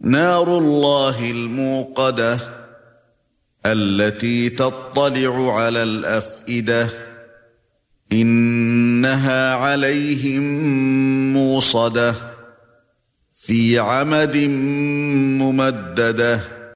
نار الله الموقدة التي تطلع على الأفئدة إنها عليهم موصدة في عمد ممددة